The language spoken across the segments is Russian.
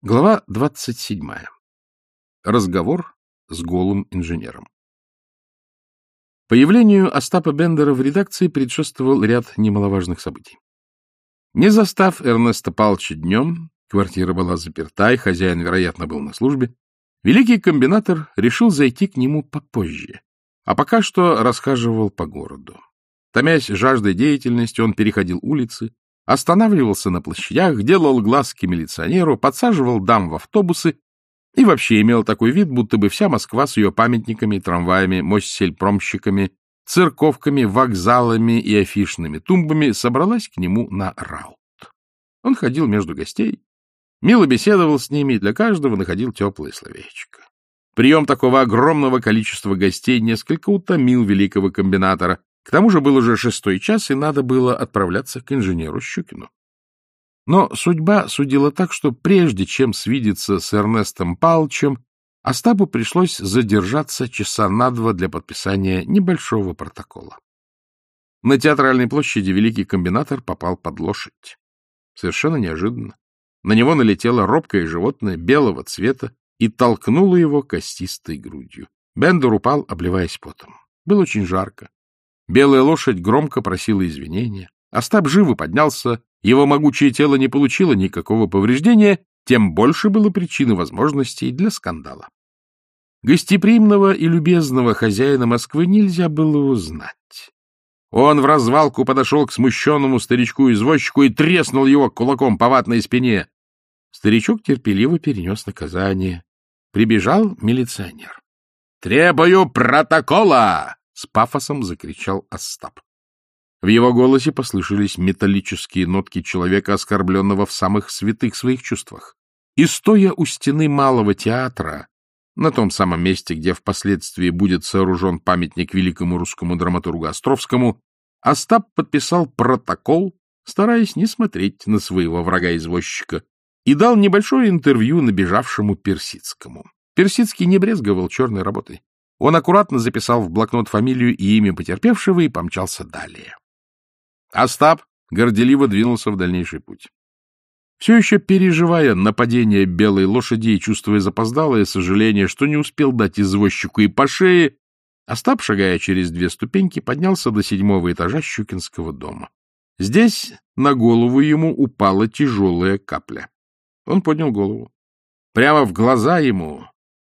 Глава 27. Разговор с голым инженером. Появлению Остапа Бендера в редакции предшествовал ряд немаловажных событий. Не застав Эрнеста Палча днем, квартира была заперта, и хозяин, вероятно, был на службе, великий комбинатор решил зайти к нему попозже, а пока что расхаживал по городу. Томясь жаждой деятельности, он переходил улицы, останавливался на площадях, делал глазки милиционеру, подсаживал дам в автобусы и вообще имел такой вид, будто бы вся Москва с ее памятниками, трамваями, мощсельпромщиками, церковками, вокзалами и афишными тумбами собралась к нему на раут. Он ходил между гостей, мило беседовал с ними и для каждого находил теплое словечко. Прием такого огромного количества гостей несколько утомил великого комбинатора, к тому же был уже шестой час, и надо было отправляться к инженеру Щукину. Но судьба судила так, что прежде чем свидеться с Эрнестом Палчем, Остапу пришлось задержаться часа на два для подписания небольшого протокола. На театральной площади великий комбинатор попал под лошадь. Совершенно неожиданно. На него налетело робкое животное белого цвета и толкнуло его костистой грудью. Бендер упал, обливаясь потом. Было очень жарко. Белая лошадь громко просила извинения. Остап живо поднялся, его могучее тело не получило никакого повреждения, тем больше было причины возможностей для скандала. Гостеприимного и любезного хозяина Москвы нельзя было узнать. Он в развалку подошел к смущенному старичку-извозчику и треснул его кулаком по ватной спине. Старичок терпеливо перенес наказание. Прибежал милиционер. — Требую протокола! С пафосом закричал Остап. В его голосе послышались металлические нотки человека, оскорбленного в самых святых своих чувствах. И стоя у стены малого театра, на том самом месте, где впоследствии будет сооружен памятник великому русскому драматургу Островскому, Остап подписал протокол, стараясь не смотреть на своего врага-извозчика, и дал небольшое интервью набежавшему Персидскому. Персидский не брезговал черной работой. Он аккуратно записал в блокнот фамилию и имя потерпевшего и помчался далее. Остап горделиво двинулся в дальнейший путь. Все еще переживая нападение белой лошади и чувствуя запоздалое сожаление, что не успел дать извозчику и по шее, Остап, шагая через две ступеньки, поднялся до седьмого этажа Щукинского дома. Здесь на голову ему упала тяжелая капля. Он поднял голову. Прямо в глаза ему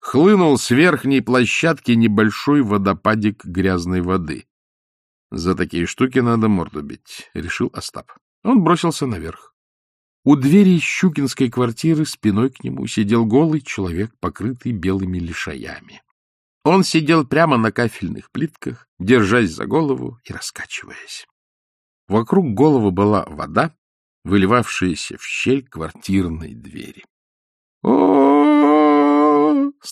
хлынул с верхней площадки небольшой водопадик грязной воды. За такие штуки надо морду бить, — решил Остап. Он бросился наверх. У двери Щукинской квартиры спиной к нему сидел голый человек, покрытый белыми лишаями. Он сидел прямо на кафельных плитках, держась за голову и раскачиваясь. Вокруг головы была вода, выливавшаяся в щель квартирной двери. — О,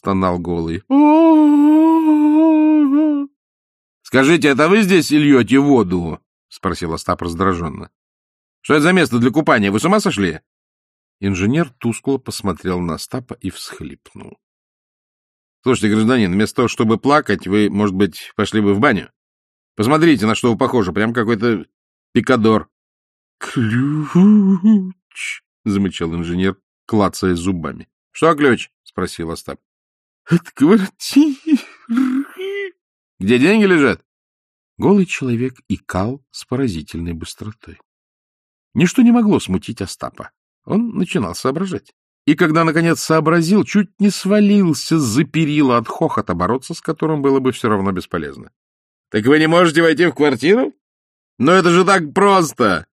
стонал голый. — Скажите, это вы здесь льете воду? — спросил Остап раздраженно. — Что это за место для купания? Вы с ума сошли? Инженер тускло посмотрел на Остапа и всхлипнул. — Слушайте, гражданин, вместо того, чтобы плакать, вы, может быть, пошли бы в баню? Посмотрите, на что вы похожи, прям какой-то пикадор. — Ключ! — замычал инженер, клацая зубами. — Что ключ? — спросил Остап. От квартиры. Где деньги лежат? Голый человек икал с поразительной быстротой. Ничто не могло смутить Остапа. Он начинал соображать. И когда, наконец, сообразил, чуть не свалился за перила от хохота, бороться с которым было бы все равно бесполезно. — Так вы не можете войти в квартиру? Но это же так просто!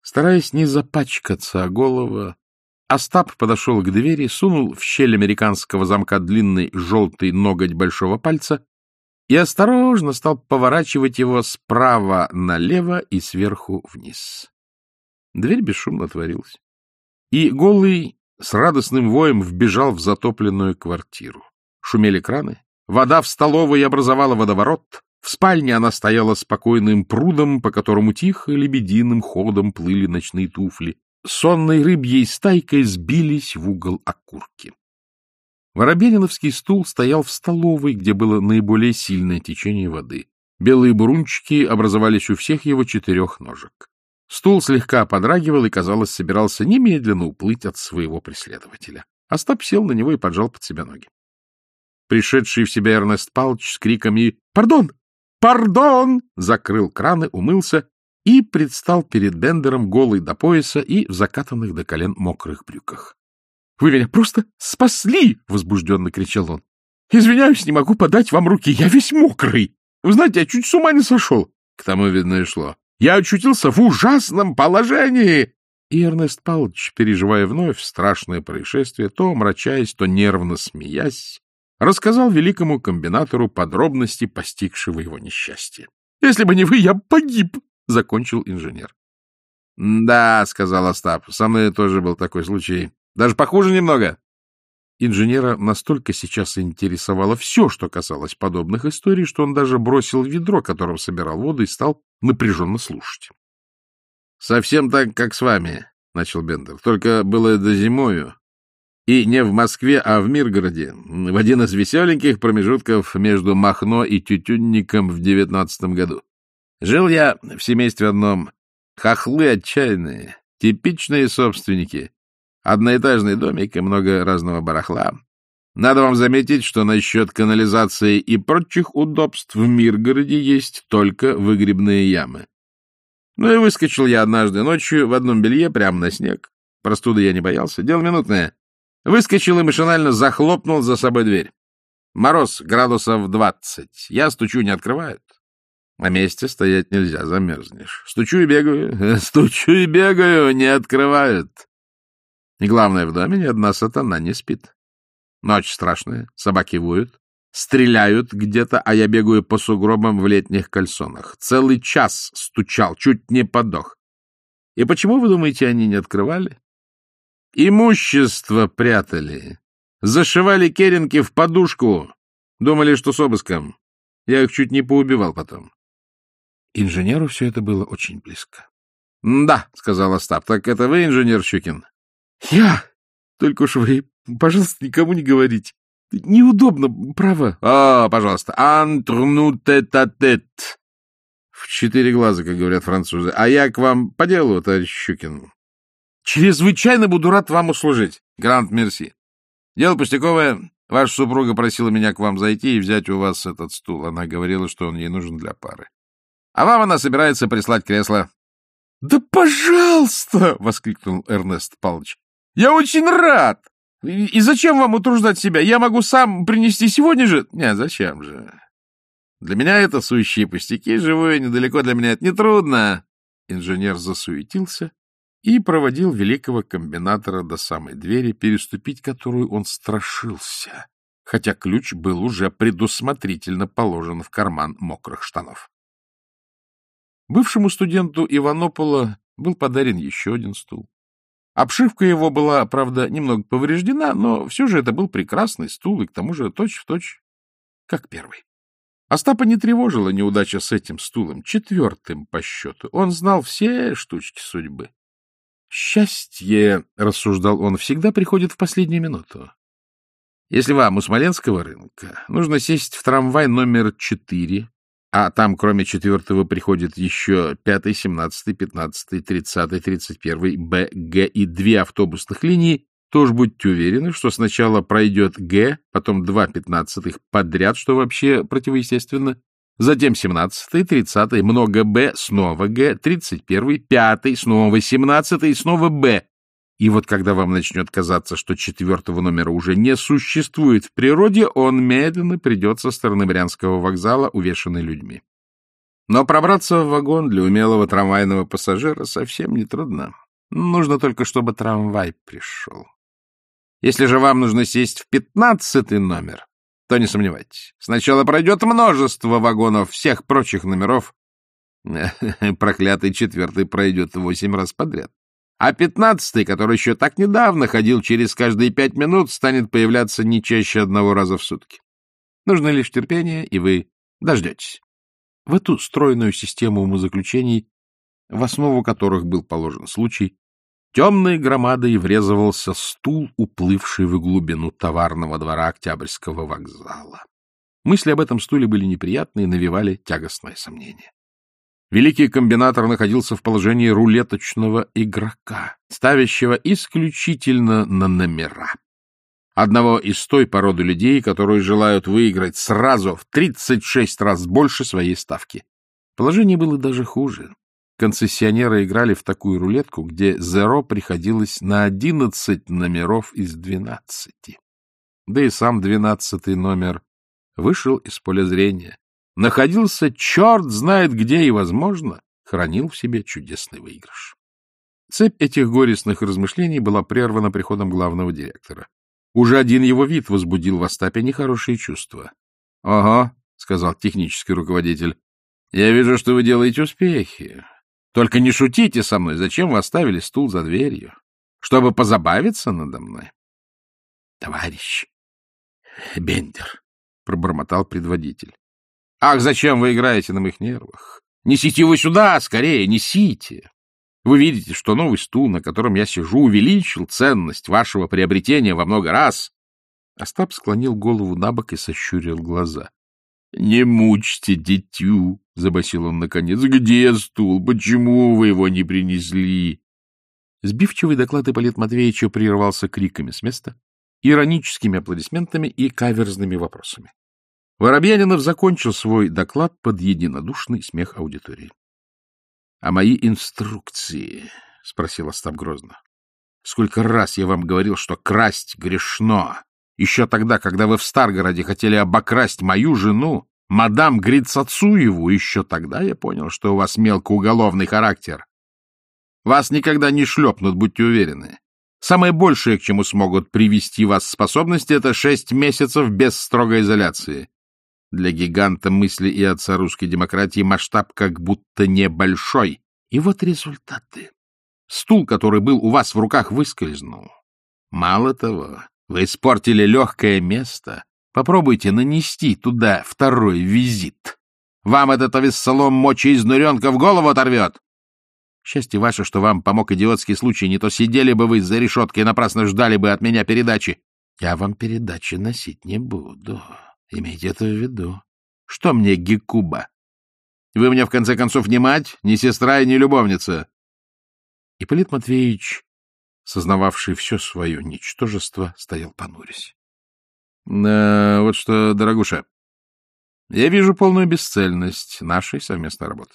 Стараясь не запачкаться о голову, Остап подошел к двери, сунул в щель американского замка длинный желтый ноготь большого пальца и осторожно стал поворачивать его справа налево и сверху вниз. Дверь бесшумно отворилась. И голый с радостным воем вбежал в затопленную квартиру. Шумели краны, вода в столовой образовала водоворот, в спальне она стояла спокойным прудом, по которому тихо лебединым ходом плыли ночные туфли сонной рыбьей стайкой сбились в угол окурки. Воробениновский стул стоял в столовой, где было наиболее сильное течение воды. Белые бурунчики образовались у всех его четырех ножек. Стул слегка подрагивал и, казалось, собирался немедленно уплыть от своего преследователя. Остап сел на него и поджал под себя ноги. Пришедший в себя Эрнест Палч с криками «Пардон! Пардон!» закрыл краны, умылся и предстал перед Бендером голый до пояса и в закатанных до колен мокрых брюках. — Вы меня просто спасли! — возбужденно кричал он. — Извиняюсь, не могу подать вам руки, я весь мокрый. Вы знаете, я чуть с ума не сошел. К тому, видно, и шло. Я очутился в ужасном положении. И Эрнест Павлович, переживая вновь страшное происшествие, то мрачаясь, то нервно смеясь, рассказал великому комбинатору подробности постигшего его несчастья. — Если бы не вы, я погиб! — закончил инженер. — Да, — сказал Остап, — со мной тоже был такой случай. Даже похуже немного. Инженера настолько сейчас интересовало все, что касалось подобных историй, что он даже бросил ведро, которым собирал воду, и стал напряженно слушать. — Совсем так, как с вами, — начал Бендер. — Только было это зимою. И не в Москве, а в Миргороде, в один из веселеньких промежутков между Махно и Тютюнником в девятнадцатом году. Жил я в семействе одном. Хохлы отчаянные, типичные собственники. Одноэтажный домик и много разного барахла. Надо вам заметить, что насчет канализации и прочих удобств в Миргороде есть только выгребные ямы. Ну и выскочил я однажды ночью в одном белье прямо на снег. Простуды я не боялся. Дело минутное. Выскочил и машинально захлопнул за собой дверь. Мороз градусов двадцать. Я стучу, не открывают. На месте стоять нельзя, замерзнешь. Стучу и бегаю, стучу и бегаю, не открывают. И главное, в доме ни одна сатана не спит. Ночь страшная, собаки воют, стреляют где-то, а я бегаю по сугробам в летних кальсонах. Целый час стучал, чуть не подох. И почему, вы думаете, они не открывали? Имущество прятали. Зашивали керенки в подушку. Думали, что с обыском. Я их чуть не поубивал потом. Инженеру все это было очень близко. — Да, — сказал Остап, — так это вы, инженер Щукин? — Я? Только уж вы, пожалуйста, никому не говорите. Неудобно, право. — А, пожалуйста, антрну тет тет В четыре глаза, как говорят французы. А я к вам по делу, товарищ Щукин. — Чрезвычайно буду рад вам услужить. Грант мерси. Дело пустяковое. Ваша супруга просила меня к вам зайти и взять у вас этот стул. Она говорила, что он ей нужен для пары. А вам она собирается прислать кресло. — Да пожалуйста! — воскликнул Эрнест Павлович. — Я очень рад! И, зачем вам утруждать себя? Я могу сам принести сегодня же... Нет, зачем же? Для меня это сущие пустяки, живое недалеко для меня это нетрудно. Инженер засуетился и проводил великого комбинатора до самой двери, переступить которую он страшился, хотя ключ был уже предусмотрительно положен в карман мокрых штанов. Бывшему студенту Иванопола был подарен еще один стул. Обшивка его была, правда, немного повреждена, но все же это был прекрасный стул, и к тому же точь-в-точь, точь, как первый. Остапа не тревожила неудача с этим стулом, четвертым по счету. Он знал все штучки судьбы. «Счастье, — рассуждал он, — всегда приходит в последнюю минуту. Если вам у Смоленского рынка нужно сесть в трамвай номер четыре а там, кроме четвертого, приходит еще пятый, семнадцатый, пятнадцатый, тридцатый, тридцать первый, Б, Г и две автобусных линии, то уж будьте уверены, что сначала пройдет Г, потом два пятнадцатых подряд, что вообще противоестественно, затем семнадцатый, тридцатый, много Б, снова Г, тридцать первый, пятый, снова семнадцатый, снова Б, и вот когда вам начнет казаться, что четвертого номера уже не существует в природе, он медленно придет со стороны Брянского вокзала, увешанный людьми. Но пробраться в вагон для умелого трамвайного пассажира совсем не трудно. Нужно только, чтобы трамвай пришел. Если же вам нужно сесть в пятнадцатый номер, то не сомневайтесь. Сначала пройдет множество вагонов всех прочих номеров. Проклятый четвертый пройдет восемь раз подряд. А пятнадцатый, который еще так недавно ходил через каждые пять минут, станет появляться не чаще одного раза в сутки. Нужно лишь терпение, и вы дождетесь. В эту стройную систему умозаключений, в основу которых был положен случай, темной громадой врезывался стул, уплывший в глубину товарного двора Октябрьского вокзала. Мысли об этом стуле были неприятные и навевали тягостное сомнение. Великий комбинатор находился в положении рулеточного игрока, ставящего исключительно на номера. одного из той породы людей, которые желают выиграть сразу в 36 раз больше своей ставки. Положение было даже хуже. Концессионеры играли в такую рулетку, где зеро приходилось на 11 номеров из 12. Да и сам двенадцатый номер вышел из поля зрения. Находился черт знает где и, возможно, хранил в себе чудесный выигрыш. Цепь этих горестных размышлений была прервана приходом главного директора. Уже один его вид возбудил в Остапе нехорошие чувства. — Ага, — сказал технический руководитель, — я вижу, что вы делаете успехи. Только не шутите со мной, зачем вы оставили стул за дверью? Чтобы позабавиться надо мной? — Товарищ Бендер, — пробормотал предводитель. — Ах, зачем вы играете на моих нервах? Несите его сюда, скорее, несите. Вы видите, что новый стул, на котором я сижу, увеличил ценность вашего приобретения во много раз. Остап склонил голову на бок и сощурил глаза. — Не мучьте дитю, — забасил он наконец. — Где стул? Почему вы его не принесли? Сбивчивый доклад Ипполит Матвеевича прервался криками с места, ироническими аплодисментами и каверзными вопросами. Воробьянинов закончил свой доклад под единодушный смех аудитории. — А мои инструкции? — спросил Остап грозно. — Сколько раз я вам говорил, что красть грешно. Еще тогда, когда вы в Старгороде хотели обокрасть мою жену, мадам Грицацуеву, еще тогда я понял, что у вас мелкоуголовный характер. Вас никогда не шлепнут, будьте уверены. Самое большее, к чему смогут привести вас способности, это шесть месяцев без строгой изоляции. Для гиганта мысли и отца русской демократии масштаб как будто небольшой. И вот результаты. Стул, который был у вас в руках, выскользнул. Мало того, вы испортили легкое место. Попробуйте нанести туда второй визит. Вам этот овессолом мочи изнуренка в голову оторвет. Счастье ваше, что вам помог идиотский случай, не то сидели бы вы за решеткой и напрасно ждали бы от меня передачи. Я вам передачи носить не буду. Имейте это в виду. Что мне Гекуба? Вы мне, в конце концов, не мать, не сестра и не любовница. Ипполит Матвеевич, сознававший все свое ничтожество, стоял понурясь. Э, — Вот что, дорогуша, я вижу полную бесцельность нашей совместной работы.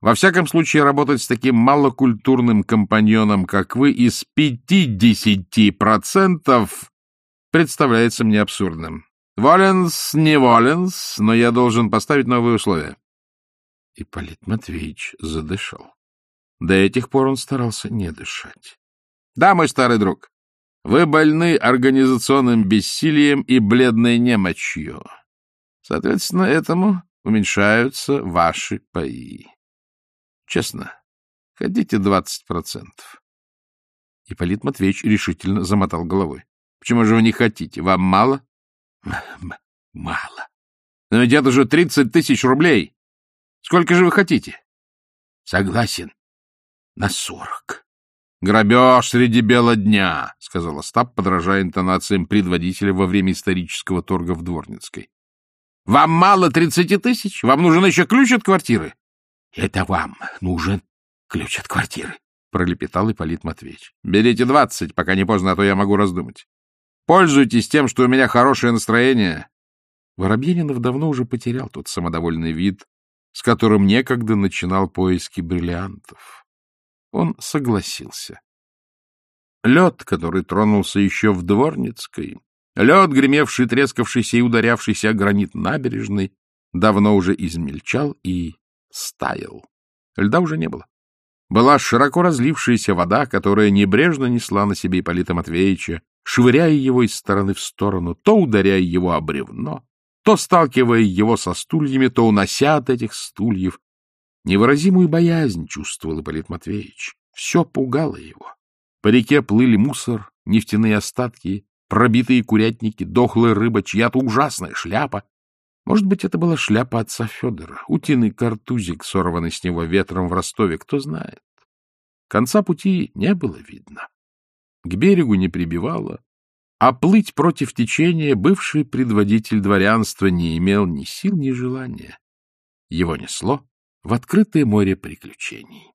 Во всяком случае, работать с таким малокультурным компаньоном, как вы, из пятидесяти процентов представляется мне абсурдным. Воленс, не воленс, но я должен поставить новые условия. Ипполит Матвеевич задышал. До этих пор он старался не дышать. — Да, мой старый друг, вы больны организационным бессилием и бледной немочью. Соответственно, этому уменьшаются ваши паи. Честно, хотите двадцать процентов? Ипполит Матвеевич решительно замотал головой. — Почему же вы не хотите? Вам мало? — Мало. Но ведь это же тридцать тысяч рублей. Сколько же вы хотите? — Согласен. На сорок. — Грабеж среди бела дня, — сказал Остап, подражая интонациям предводителя во время исторического торга в Дворницкой. — Вам мало тридцати тысяч? Вам нужен еще ключ от квартиры? — Это вам нужен ключ от квартиры, — пролепетал Ипполит Матвеевич. — Берите двадцать, пока не поздно, а то я могу раздумать. Пользуйтесь тем, что у меня хорошее настроение. Воробьянинов давно уже потерял тот самодовольный вид, с которым некогда начинал поиски бриллиантов. Он согласился. Лед, который тронулся еще в Дворницкой, лед, гремевший, трескавшийся и ударявшийся о гранит набережной, давно уже измельчал и стаял. Льда уже не было. Была широко разлившаяся вода, которая небрежно несла на себе Ипполита Матвеевича, швыряя его из стороны в сторону, то ударяя его о бревно, то сталкивая его со стульями, то унося от этих стульев. Невыразимую боязнь чувствовал Ипполит Матвеевич. Все пугало его. По реке плыли мусор, нефтяные остатки, пробитые курятники, дохлая рыба, чья-то ужасная шляпа. Может быть, это была шляпа отца Федора, утиный картузик, сорванный с него ветром в Ростове, кто знает. Конца пути не было видно к берегу не прибивало, а плыть против течения бывший предводитель дворянства не имел ни сил, ни желания. Его несло в открытое море приключений.